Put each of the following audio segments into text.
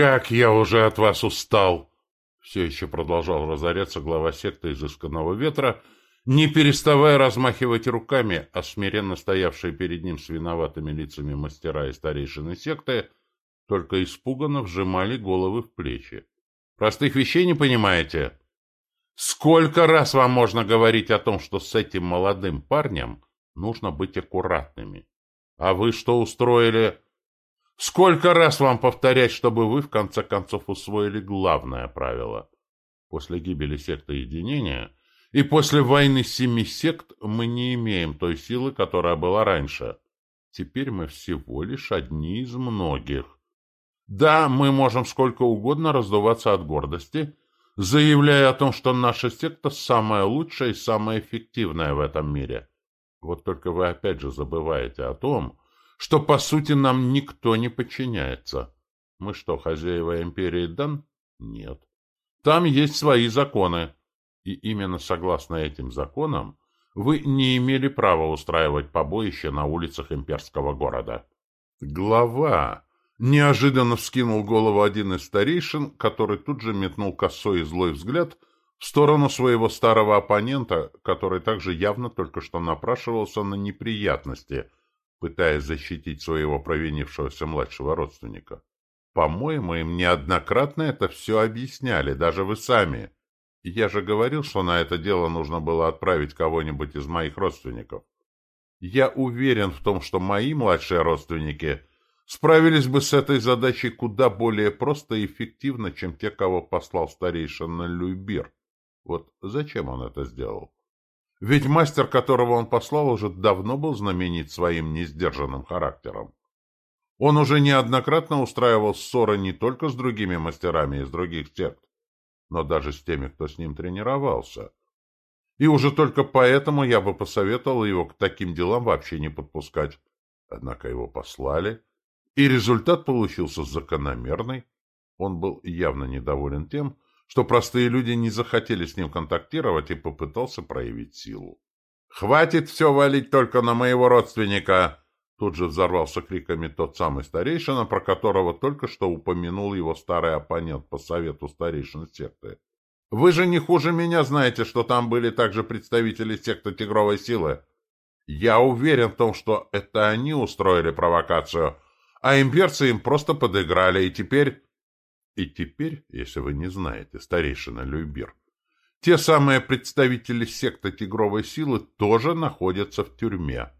«Как я уже от вас устал!» Все еще продолжал разоряться глава секты изысканного ветра, не переставая размахивать руками, а смиренно стоявшие перед ним с виноватыми лицами мастера и старейшины секты только испуганно вжимали головы в плечи. «Простых вещей не понимаете?» Сколько раз вам можно говорить о том, что с этим молодым парнем нужно быть аккуратными? А вы что устроили? Сколько раз вам повторять, чтобы вы в конце концов усвоили главное правило? После гибели секты единения и после войны семи сект мы не имеем той силы, которая была раньше. Теперь мы всего лишь одни из многих. Да, мы можем сколько угодно раздуваться от гордости – заявляя о том, что наша секта самая лучшая и самая эффективная в этом мире. Вот только вы опять же забываете о том, что по сути нам никто не подчиняется. Мы что, хозяева империи Дан? Нет. Там есть свои законы. И именно согласно этим законам вы не имели права устраивать побоище на улицах имперского города. Глава Неожиданно вскинул голову один из старейшин, который тут же метнул косой и злой взгляд в сторону своего старого оппонента, который также явно только что напрашивался на неприятности, пытаясь защитить своего провинившегося младшего родственника. По-моему, им неоднократно это все объясняли, даже вы сами. Я же говорил, что на это дело нужно было отправить кого-нибудь из моих родственников. Я уверен в том, что мои младшие родственники – справились бы с этой задачей куда более просто и эффективно, чем те, кого послал старейшина Люйбир. Вот зачем он это сделал? Ведь мастер, которого он послал, уже давно был знаменит своим несдержанным характером. Он уже неоднократно устраивал ссоры не только с другими мастерами из других сект, но даже с теми, кто с ним тренировался. И уже только поэтому я бы посоветовал его к таким делам вообще не подпускать. Однако его послали, и результат получился закономерный. Он был явно недоволен тем, что простые люди не захотели с ним контактировать и попытался проявить силу. «Хватит все валить только на моего родственника!» Тут же взорвался криками тот самый старейшина, про которого только что упомянул его старый оппонент по совету старейшин секты. «Вы же не хуже меня знаете, что там были также представители секты Тигровой Силы. Я уверен в том, что это они устроили провокацию, а имперцы им просто подыграли, и теперь... И теперь, если вы не знаете, старейшина Люйбир, те самые представители секты Тигровой Силы тоже находятся в тюрьме.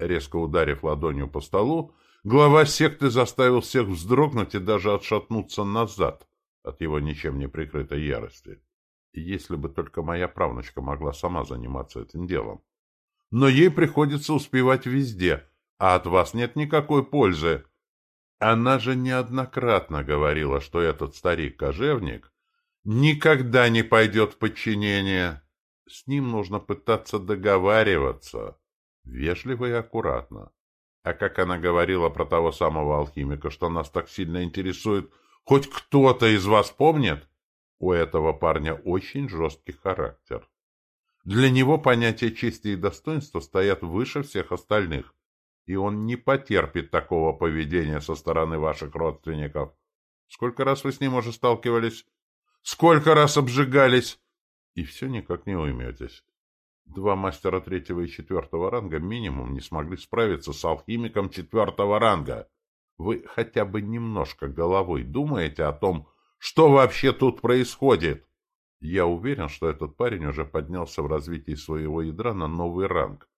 Резко ударив ладонью по столу, глава секты заставил всех вздрогнуть и даже отшатнуться назад от его ничем не прикрытой ярости. Если бы только моя правнучка могла сама заниматься этим делом. Но ей приходится успевать везде, а от вас нет никакой пользы. Она же неоднократно говорила, что этот старик-кожевник никогда не пойдет в подчинение. С ним нужно пытаться договариваться, вежливо и аккуратно. А как она говорила про того самого алхимика, что нас так сильно интересует, хоть кто-то из вас помнит? У этого парня очень жесткий характер. Для него понятия чести и достоинства стоят выше всех остальных и он не потерпит такого поведения со стороны ваших родственников. Сколько раз вы с ним уже сталкивались? Сколько раз обжигались? И все никак не уйметесь. Два мастера третьего и четвертого ранга минимум не смогли справиться с алхимиком четвертого ранга. Вы хотя бы немножко головой думаете о том, что вообще тут происходит? Я уверен, что этот парень уже поднялся в развитии своего ядра на новый ранг.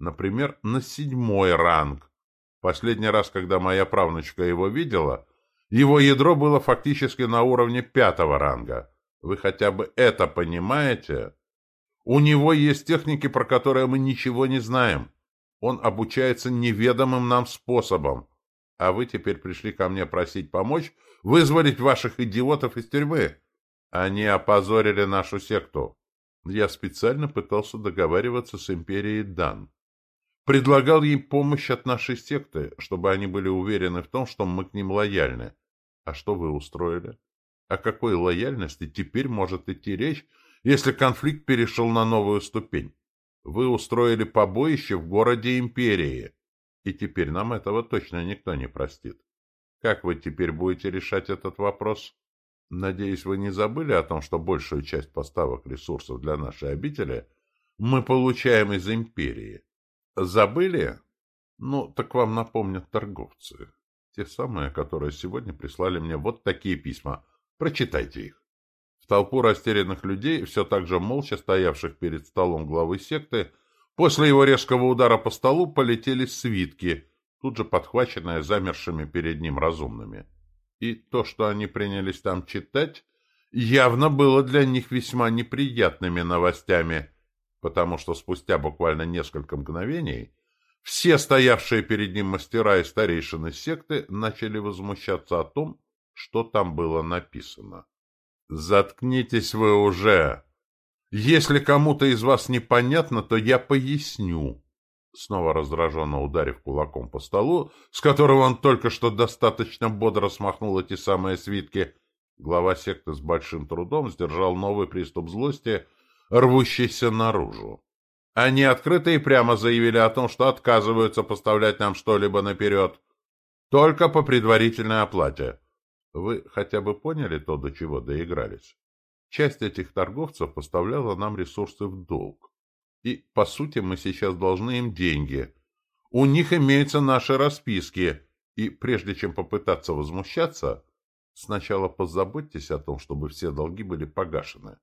Например, на седьмой ранг. Последний раз, когда моя правнучка его видела, его ядро было фактически на уровне пятого ранга. Вы хотя бы это понимаете? У него есть техники, про которые мы ничего не знаем. Он обучается неведомым нам способом. А вы теперь пришли ко мне просить помочь вызволить ваших идиотов из тюрьмы. Они опозорили нашу секту. Я специально пытался договариваться с империей Дан. Предлагал ей помощь от нашей секты, чтобы они были уверены в том, что мы к ним лояльны. А что вы устроили? О какой лояльности теперь может идти речь, если конфликт перешел на новую ступень? Вы устроили побоище в городе Империи, и теперь нам этого точно никто не простит. Как вы теперь будете решать этот вопрос? Надеюсь, вы не забыли о том, что большую часть поставок ресурсов для нашей обители мы получаем из империи. Забыли? Ну, так вам напомнят торговцы. Те самые, которые сегодня прислали мне вот такие письма. Прочитайте их. В толпу растерянных людей, все так же молча стоявших перед столом главы секты, после его резкого удара по столу полетели свитки, тут же подхваченные замершими перед ним разумными. И то, что они принялись там читать, явно было для них весьма неприятными новостями, потому что спустя буквально несколько мгновений все стоявшие перед ним мастера и старейшины секты начали возмущаться о том, что там было написано. «Заткнитесь вы уже! Если кому-то из вас непонятно, то я поясню». Снова раздраженно ударив кулаком по столу, с которого он только что достаточно бодро смахнул эти самые свитки, глава секты с большим трудом сдержал новый приступ злости, рвущийся наружу. Они открыто и прямо заявили о том, что отказываются поставлять нам что-либо наперед, только по предварительной оплате. Вы хотя бы поняли то, до чего доигрались? Часть этих торговцев поставляла нам ресурсы в долг. И, по сути, мы сейчас должны им деньги. У них имеются наши расписки, и прежде чем попытаться возмущаться, сначала позаботьтесь о том, чтобы все долги были погашены.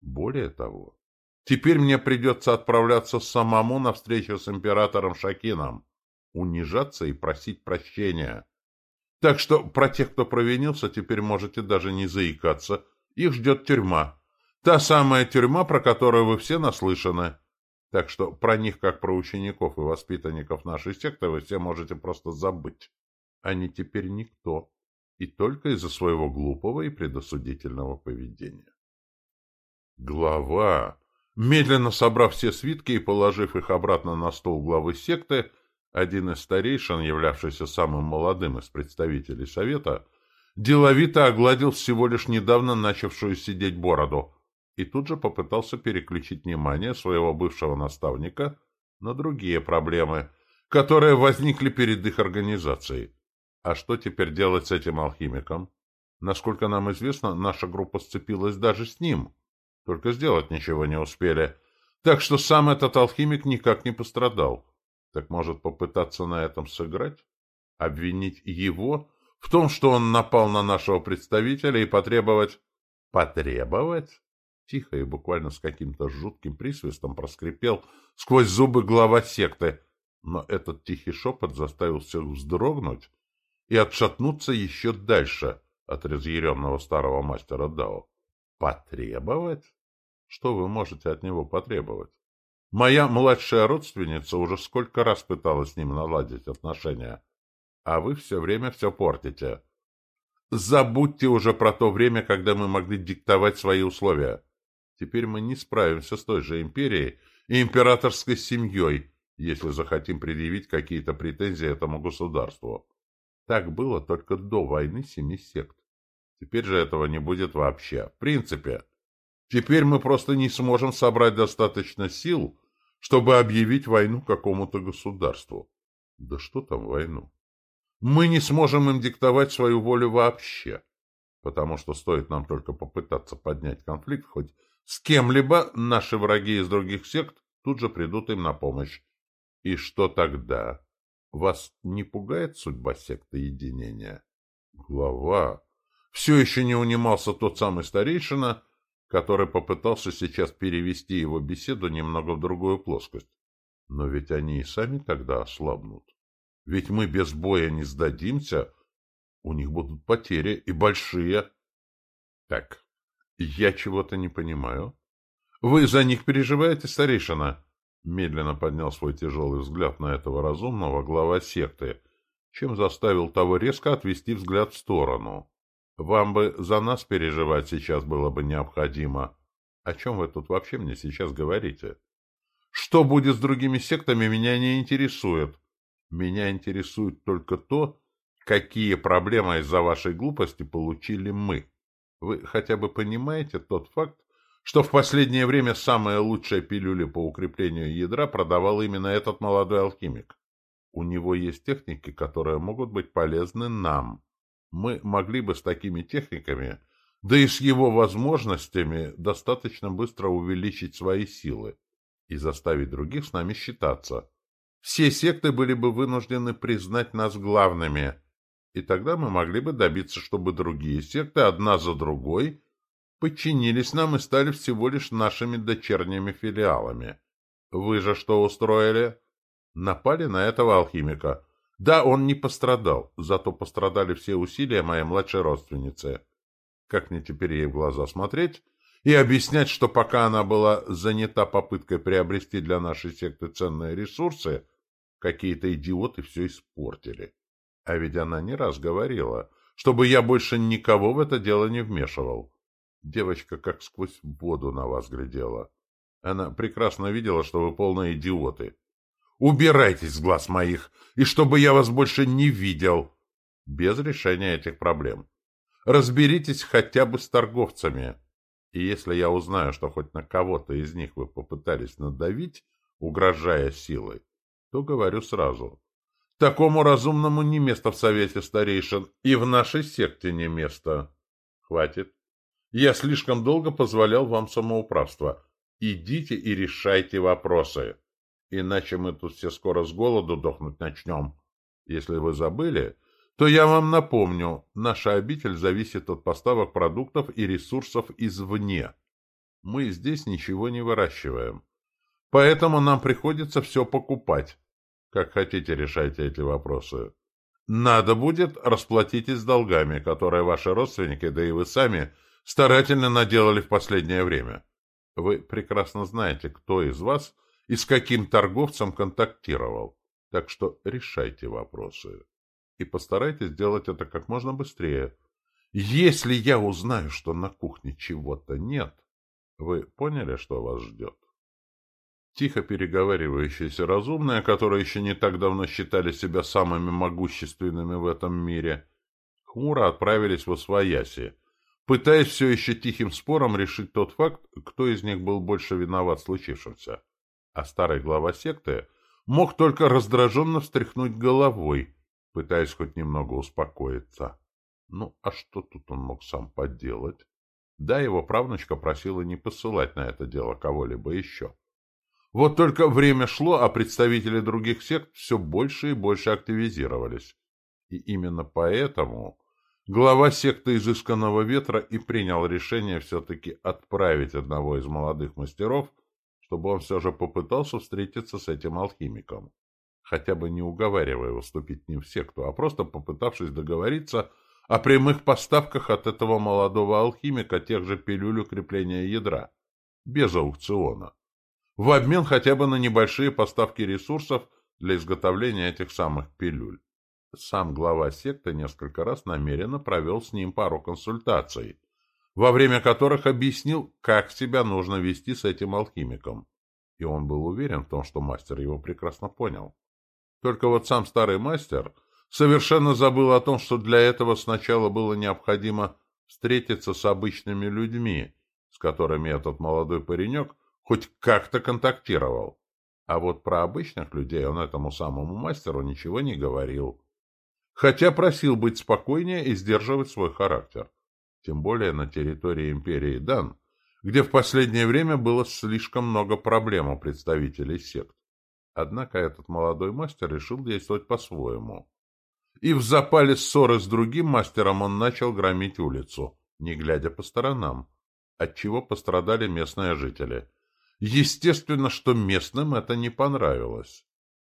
Более того, теперь мне придется отправляться самому на встречу с императором Шакином, унижаться и просить прощения. Так что про тех, кто провинился, теперь можете даже не заикаться. Их ждет тюрьма. Та самая тюрьма, про которую вы все наслышаны. Так что про них, как про учеников и воспитанников нашей секты, вы все можете просто забыть. Они теперь никто. И только из-за своего глупого и предосудительного поведения. Глава, медленно собрав все свитки и положив их обратно на стол главы секты, один из старейшин, являвшийся самым молодым из представителей совета, деловито огладил всего лишь недавно начавшую сидеть бороду и тут же попытался переключить внимание своего бывшего наставника на другие проблемы, которые возникли перед их организацией. А что теперь делать с этим алхимиком? Насколько нам известно, наша группа сцепилась даже с ним. Только сделать ничего не успели. Так что сам этот алхимик никак не пострадал. Так может попытаться на этом сыграть? Обвинить его в том, что он напал на нашего представителя и потребовать... Потребовать? Тихо и буквально с каким-то жутким присвистом проскрипел сквозь зубы глава секты, но этот тихий шепот заставил всех вздрогнуть и отшатнуться еще дальше от разъяренного старого мастера Дао. Потребовать? Что вы можете от него потребовать? Моя младшая родственница уже сколько раз пыталась с ним наладить отношения, а вы все время все портите. Забудьте уже про то время, когда мы могли диктовать свои условия. Теперь мы не справимся с той же империей и императорской семьей, если захотим предъявить какие-то претензии этому государству. Так было только до войны семи сект. Теперь же этого не будет вообще. В принципе, теперь мы просто не сможем собрать достаточно сил, чтобы объявить войну какому-то государству. Да что там войну? Мы не сможем им диктовать свою волю вообще, потому что стоит нам только попытаться поднять конфликт хоть с кем-либо наши враги из других сект тут же придут им на помощь. И что тогда? Вас не пугает судьба секты единения? Глава. Все еще не унимался тот самый старейшина, который попытался сейчас перевести его беседу немного в другую плоскость. Но ведь они и сами тогда ослабнут. Ведь мы без боя не сдадимся. У них будут потери, и большие. Так, «Я чего-то не понимаю». «Вы за них переживаете, старейшина?» Медленно поднял свой тяжелый взгляд на этого разумного глава секты, чем заставил того резко отвести взгляд в сторону. «Вам бы за нас переживать сейчас было бы необходимо. О чем вы тут вообще мне сейчас говорите?» «Что будет с другими сектами, меня не интересует. Меня интересует только то, какие проблемы из-за вашей глупости получили мы». Вы хотя бы понимаете тот факт, что в последнее время самая лучшая пилюля по укреплению ядра продавал именно этот молодой алхимик? У него есть техники, которые могут быть полезны нам. Мы могли бы с такими техниками, да и с его возможностями, достаточно быстро увеличить свои силы и заставить других с нами считаться. Все секты были бы вынуждены признать нас главными, и тогда мы могли бы добиться, чтобы другие секты одна за другой подчинились нам и стали всего лишь нашими дочерними филиалами. Вы же что устроили? Напали на этого алхимика. Да, он не пострадал, зато пострадали все усилия моей младшей родственницы. Как мне теперь ей в глаза смотреть и объяснять, что пока она была занята попыткой приобрести для нашей секты ценные ресурсы, какие-то идиоты все испортили. А ведь она не раз говорила, чтобы я больше никого в это дело не вмешивал. Девочка как сквозь воду на вас глядела. Она прекрасно видела, что вы полные идиоты. Убирайтесь с глаз моих, и чтобы я вас больше не видел. Без решения этих проблем. Разберитесь хотя бы с торговцами. И если я узнаю, что хоть на кого-то из них вы попытались надавить, угрожая силой, то говорю сразу. Такому разумному не место в Совете Старейшин, и в нашей секте не место. Хватит. Я слишком долго позволял вам самоуправство. Идите и решайте вопросы. Иначе мы тут все скоро с голоду дохнуть начнем. Если вы забыли, то я вам напомню, наша обитель зависит от поставок продуктов и ресурсов извне. Мы здесь ничего не выращиваем. Поэтому нам приходится все покупать. Как хотите, решайте эти вопросы. Надо будет, расплатитесь долгами, которые ваши родственники, да и вы сами, старательно наделали в последнее время. Вы прекрасно знаете, кто из вас и с каким торговцем контактировал. Так что решайте вопросы. И постарайтесь сделать это как можно быстрее. Если я узнаю, что на кухне чего-то нет, вы поняли, что вас ждет? Тихо переговаривающиеся разумные, которые еще не так давно считали себя самыми могущественными в этом мире, хмуро отправились в Освояси, пытаясь все еще тихим спором решить тот факт, кто из них был больше виноват в случившемся. А старый глава секты мог только раздраженно встряхнуть головой, пытаясь хоть немного успокоиться. Ну, а что тут он мог сам поделать? Да, его правнучка просила не посылать на это дело кого-либо еще. Вот только время шло, а представители других сект все больше и больше активизировались. И именно поэтому глава секты изысканного ветра и принял решение все-таки отправить одного из молодых мастеров, чтобы он все же попытался встретиться с этим алхимиком. Хотя бы не уговаривая его вступить не в секту, а просто попытавшись договориться о прямых поставках от этого молодого алхимика тех же пилюль укрепления ядра, без аукциона в обмен хотя бы на небольшие поставки ресурсов для изготовления этих самых пилюль. Сам глава секты несколько раз намеренно провел с ним пару консультаций, во время которых объяснил, как себя нужно вести с этим алхимиком. И он был уверен в том, что мастер его прекрасно понял. Только вот сам старый мастер совершенно забыл о том, что для этого сначала было необходимо встретиться с обычными людьми, с которыми этот молодой паренек хоть как-то контактировал. А вот про обычных людей он этому самому мастеру ничего не говорил. Хотя просил быть спокойнее и сдерживать свой характер. Тем более на территории империи Дан, где в последнее время было слишком много проблем у представителей сект. Однако этот молодой мастер решил действовать по-своему. И в запале ссоры с другим мастером он начал громить улицу, не глядя по сторонам, отчего пострадали местные жители – Естественно, что местным это не понравилось.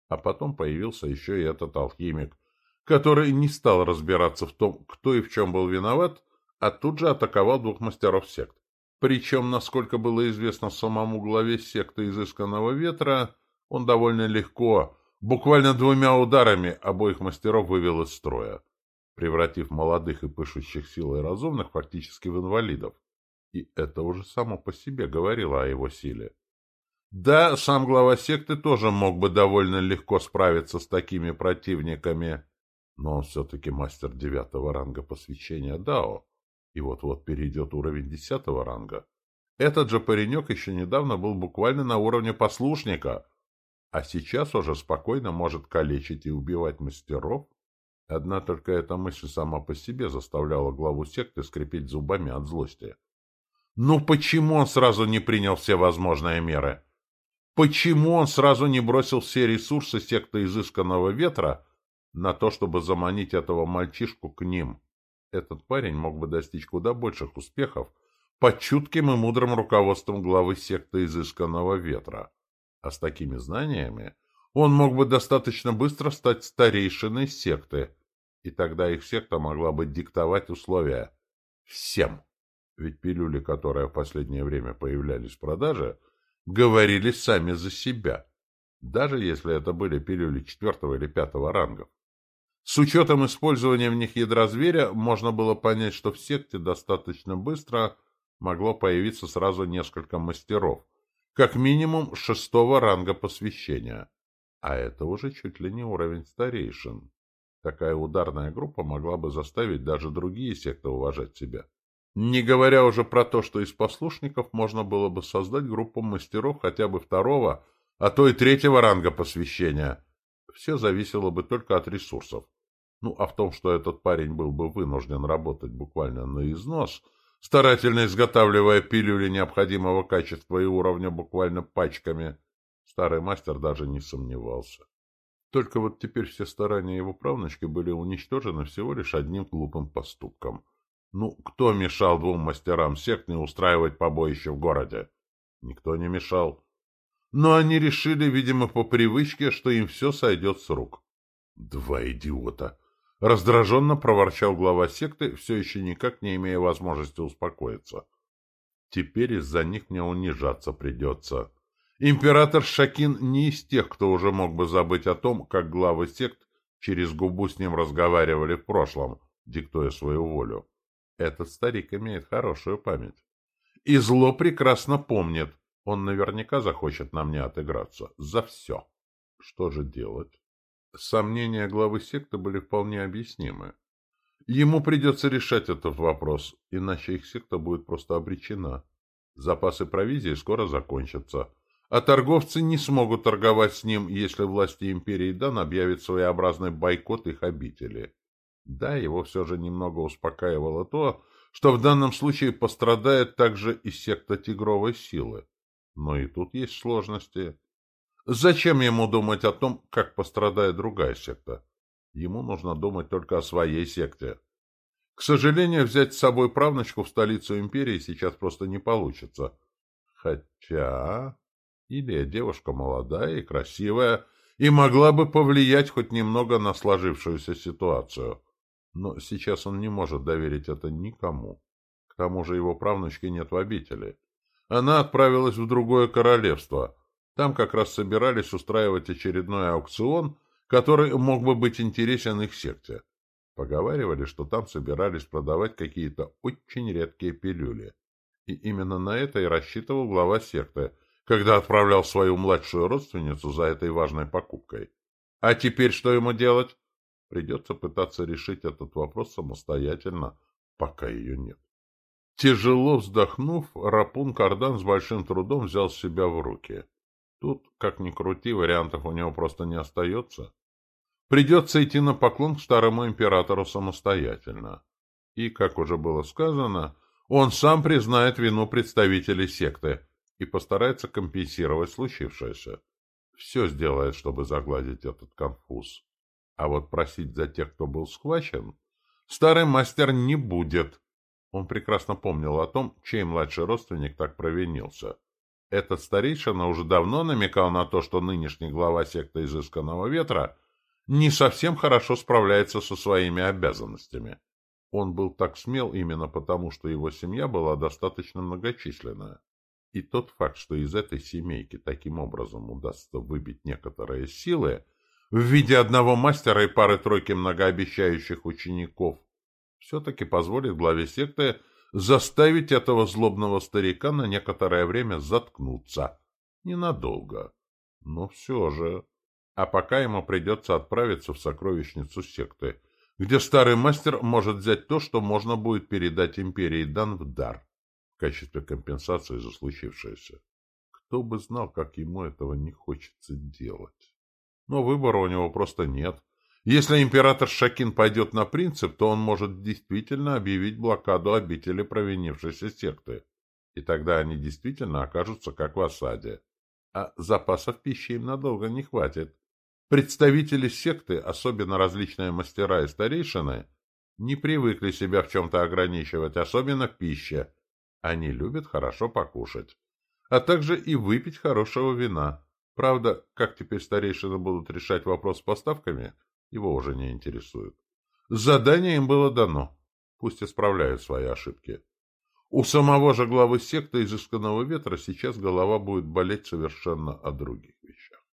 А потом появился еще и этот алхимик, который не стал разбираться в том, кто и в чем был виноват, а тут же атаковал двух мастеров сект. Причем, насколько было известно самому главе секты изысканного ветра, он довольно легко, буквально двумя ударами, обоих мастеров вывел из строя, превратив молодых и пышущих силой разумных фактически в инвалидов. И это уже само по себе говорило о его силе. Да, сам глава секты тоже мог бы довольно легко справиться с такими противниками, но он все-таки мастер девятого ранга посвящения Дао, и вот-вот перейдет уровень десятого ранга. Этот же паренек еще недавно был буквально на уровне послушника, а сейчас уже спокойно может калечить и убивать мастеров. Одна только эта мысль сама по себе заставляла главу секты скрипеть зубами от злости. Ну почему он сразу не принял все возможные меры? Почему он сразу не бросил все ресурсы секты изысканного ветра на то, чтобы заманить этого мальчишку к ним? Этот парень мог бы достичь куда больших успехов под чутким и мудрым руководством главы секты изысканного ветра. А с такими знаниями он мог бы достаточно быстро стать старейшиной секты, и тогда их секта могла бы диктовать условия всем. Ведь пилюли, которые в последнее время появлялись в продаже, говорили сами за себя, даже если это были пилюли четвертого или пятого рангов. С учетом использования в них ядра зверя, можно было понять, что в секте достаточно быстро могло появиться сразу несколько мастеров, как минимум шестого ранга посвящения. А это уже чуть ли не уровень старейшин. Такая ударная группа могла бы заставить даже другие секты уважать себя. Не говоря уже про то, что из послушников можно было бы создать группу мастеров хотя бы второго, а то и третьего ранга посвящения. Все зависело бы только от ресурсов. Ну, а в том, что этот парень был бы вынужден работать буквально на износ, старательно изготавливая пилюли необходимого качества и уровня буквально пачками, старый мастер даже не сомневался. Только вот теперь все старания его правнучки были уничтожены всего лишь одним глупым поступком. Ну, кто мешал двум мастерам сект не устраивать побоище в городе? Никто не мешал. Но они решили, видимо, по привычке, что им все сойдет с рук. Два идиота! Раздраженно проворчал глава секты, все еще никак не имея возможности успокоиться. Теперь из-за них мне унижаться придется. Император Шакин не из тех, кто уже мог бы забыть о том, как главы сект через губу с ним разговаривали в прошлом, диктуя свою волю. Этот старик имеет хорошую память. И зло прекрасно помнит. Он наверняка захочет на мне отыграться. За все. Что же делать? Сомнения главы секты были вполне объяснимы. Ему придется решать этот вопрос, иначе их секта будет просто обречена. Запасы провизии скоро закончатся, а торговцы не смогут торговать с ним, если власти империи Дан объявят своеобразный бойкот их обители. Да, его все же немного успокаивало то, что в данном случае пострадает также и секта тигровой силы. Но и тут есть сложности. Зачем ему думать о том, как пострадает другая секта? Ему нужно думать только о своей секте. К сожалению, взять с собой правнучку в столицу империи сейчас просто не получится. Хотя... Или девушка молодая и красивая, и могла бы повлиять хоть немного на сложившуюся ситуацию. Но сейчас он не может доверить это никому. К тому же его правнучки нет в обители. Она отправилась в другое королевство — там как раз собирались устраивать очередной аукцион, который мог бы быть интересен их секте. Поговаривали, что там собирались продавать какие-то очень редкие пилюли. И именно на это и рассчитывал глава секты, когда отправлял свою младшую родственницу за этой важной покупкой. А теперь что ему делать? Придется пытаться решить этот вопрос самостоятельно, пока ее нет. Тяжело вздохнув, Рапун Кардан с большим трудом взял себя в руки. Тут, как ни крути, вариантов у него просто не остается. Придется идти на поклон к старому императору самостоятельно. И, как уже было сказано, он сам признает вину представителей секты и постарается компенсировать случившееся. Все сделает, чтобы загладить этот конфуз. А вот просить за тех, кто был схвачен, старый мастер не будет. Он прекрасно помнил о том, чей младший родственник так провинился. Этот старейшина уже давно намекал на то, что нынешний глава секты изысканного ветра не совсем хорошо справляется со своими обязанностями. Он был так смел именно потому, что его семья была достаточно многочисленная. И тот факт, что из этой семейки таким образом удастся выбить некоторые силы в виде одного мастера и пары-тройки многообещающих учеников, все-таки позволит главе секты заставить этого злобного старика на некоторое время заткнуться. Ненадолго. Но все же. А пока ему придется отправиться в сокровищницу секты, где старый мастер может взять то, что можно будет передать империи Дан в дар в качестве компенсации за случившееся. Кто бы знал, как ему этого не хочется делать. Но выбора у него просто нет. Если император Шакин пойдет на принцип, то он может действительно объявить блокаду обители провинившейся секты. И тогда они действительно окажутся как в осаде. А запасов пищи им надолго не хватит. Представители секты, особенно различные мастера и старейшины, не привыкли себя в чем-то ограничивать, особенно в пище. Они любят хорошо покушать, а также и выпить хорошего вина. Правда, как теперь старейшины будут решать вопрос с поставками, его уже не интересует. Задание им было дано. Пусть исправляют свои ошибки. У самого же главы секты изысканного ветра сейчас голова будет болеть совершенно о других вещах.